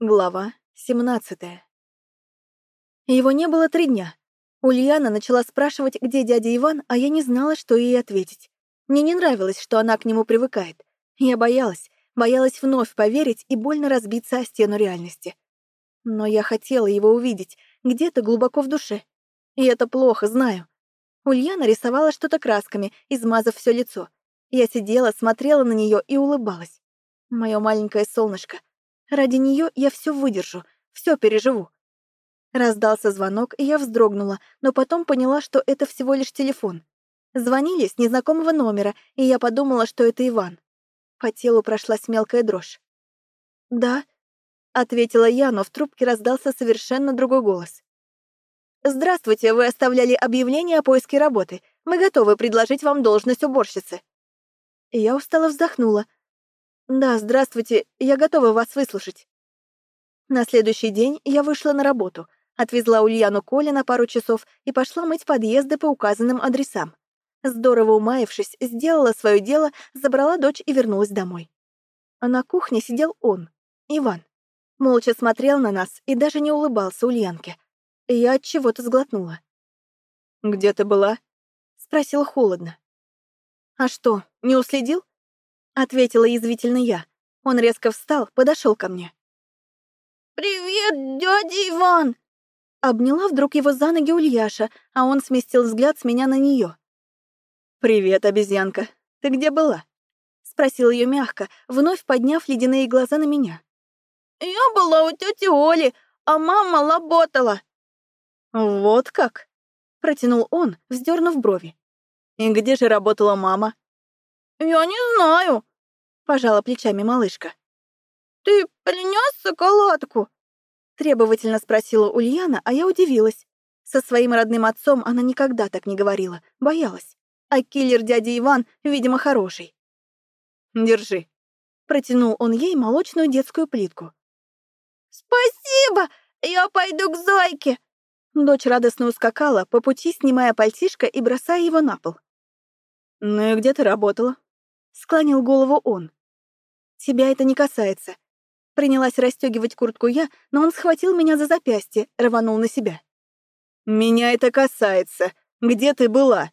Глава 17 Его не было три дня. Ульяна начала спрашивать, где дядя Иван, а я не знала, что ей ответить. Мне не нравилось, что она к нему привыкает. Я боялась, боялась вновь поверить и больно разбиться о стену реальности. Но я хотела его увидеть, где-то глубоко в душе. И это плохо, знаю. Ульяна рисовала что-то красками, измазав все лицо. Я сидела, смотрела на нее и улыбалась. Мое маленькое солнышко. Ради нее я все выдержу, все переживу. Раздался звонок, и я вздрогнула, но потом поняла, что это всего лишь телефон. Звонили с незнакомого номера, и я подумала, что это Иван. По телу прошлась мелкая дрожь. «Да», — ответила я, но в трубке раздался совершенно другой голос. «Здравствуйте, вы оставляли объявление о поиске работы. Мы готовы предложить вам должность уборщицы». Я устало вздохнула. «Да, здравствуйте, я готова вас выслушать». На следующий день я вышла на работу, отвезла Ульяну Коле на пару часов и пошла мыть подъезды по указанным адресам. Здорово умаившись, сделала свое дело, забрала дочь и вернулась домой. А на кухне сидел он, Иван. Молча смотрел на нас и даже не улыбался Ульянке. Я от чего-то сглотнула. «Где ты была?» — спросил холодно. «А что, не уследил?» — ответила язвительно я. Он резко встал, подошел ко мне. «Привет, дядя Иван!» Обняла вдруг его за ноги Ульяша, а он сместил взгляд с меня на нее. «Привет, обезьянка. Ты где была?» — спросил ее мягко, вновь подняв ледяные глаза на меня. «Я была у тети Оли, а мама работала». «Вот как?» — протянул он, вздернув брови. «И где же работала мама?» «Я не знаю», — пожала плечами малышка. «Ты принес шоколадку?» — требовательно спросила Ульяна, а я удивилась. Со своим родным отцом она никогда так не говорила, боялась. А киллер дядя Иван, видимо, хороший. «Держи», — протянул он ей молочную детскую плитку. «Спасибо! Я пойду к Зойке!» Дочь радостно ускакала, по пути снимая пальтишко и бросая его на пол. «Ну и где ты работала?» Склонил голову он. «Тебя это не касается». Принялась расстегивать куртку я, но он схватил меня за запястье, рванул на себя. «Меня это касается. Где ты была?»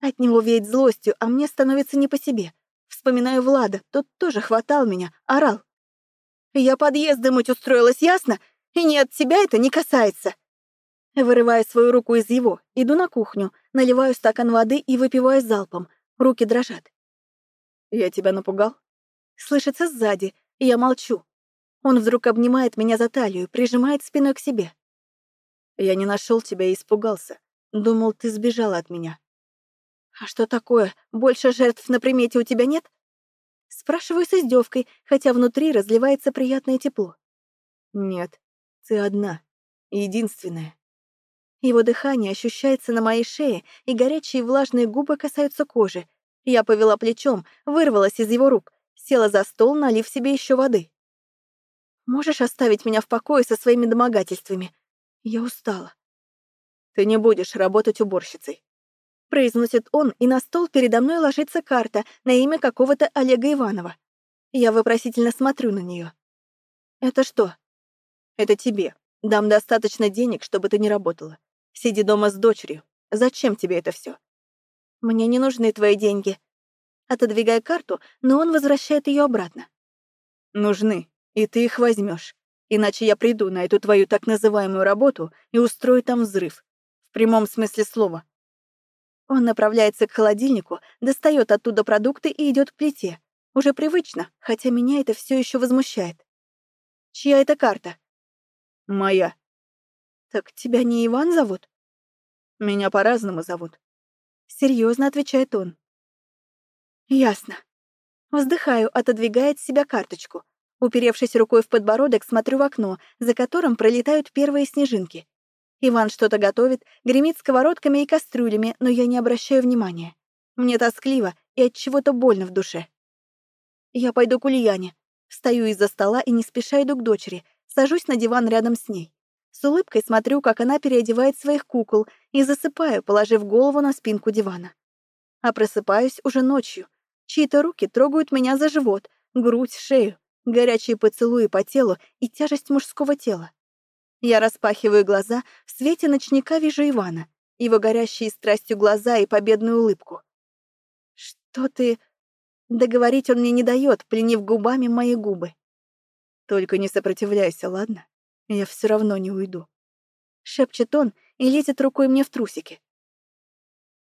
От него веет злостью, а мне становится не по себе. Вспоминаю Влада, тот тоже хватал меня, орал. «Я подъезды мыть устроилась, ясно? И нет, тебя это не касается!» Вырываю свою руку из его, иду на кухню, наливаю стакан воды и выпиваю залпом. Руки дрожат. «Я тебя напугал?» Слышится сзади, и я молчу. Он вдруг обнимает меня за талию, прижимает спиной к себе. «Я не нашел тебя и испугался. Думал, ты сбежала от меня». «А что такое? Больше жертв на примете у тебя нет?» Спрашиваю с издевкой, хотя внутри разливается приятное тепло. «Нет, ты одна, единственная». Его дыхание ощущается на моей шее, и горячие влажные губы касаются кожи, я повела плечом, вырвалась из его рук, села за стол, налив себе еще воды. «Можешь оставить меня в покое со своими домогательствами? Я устала». «Ты не будешь работать уборщицей», — произносит он, и на стол передо мной ложится карта на имя какого-то Олега Иванова. Я вопросительно смотрю на нее. «Это что?» «Это тебе. Дам достаточно денег, чтобы ты не работала. Сиди дома с дочерью. Зачем тебе это все? «Мне не нужны твои деньги». Отодвигая карту, но он возвращает ее обратно. «Нужны, и ты их возьмешь. Иначе я приду на эту твою так называемую работу и устрою там взрыв. В прямом смысле слова». Он направляется к холодильнику, достает оттуда продукты и идет к плите. Уже привычно, хотя меня это все еще возмущает. Чья это карта? Моя. Так тебя не Иван зовут? Меня по-разному зовут. Серьезно отвечает он. Ясно. Вздыхаю, отодвигая от себя карточку. Уперевшись рукой в подбородок, смотрю в окно, за которым пролетают первые снежинки. Иван что-то готовит, гремит сковородками и кастрюлями, но я не обращаю внимания. Мне тоскливо и от чего-то больно в душе. Я пойду к Ульяне. Встаю из-за стола и не спеша иду к дочери, сажусь на диван рядом с ней. С улыбкой смотрю, как она переодевает своих кукол, и засыпаю, положив голову на спинку дивана. А просыпаюсь уже ночью. Чьи-то руки трогают меня за живот, грудь, шею. горячие поцелуи по телу и тяжесть мужского тела. Я распахиваю глаза, в свете ночника вижу Ивана, его горящие страстью глаза и победную улыбку. «Что ты...» Договорить он мне не дает, пленив губами мои губы. «Только не сопротивляйся, ладно? Я все равно не уйду». Шепчет он и лезет рукой мне в трусики.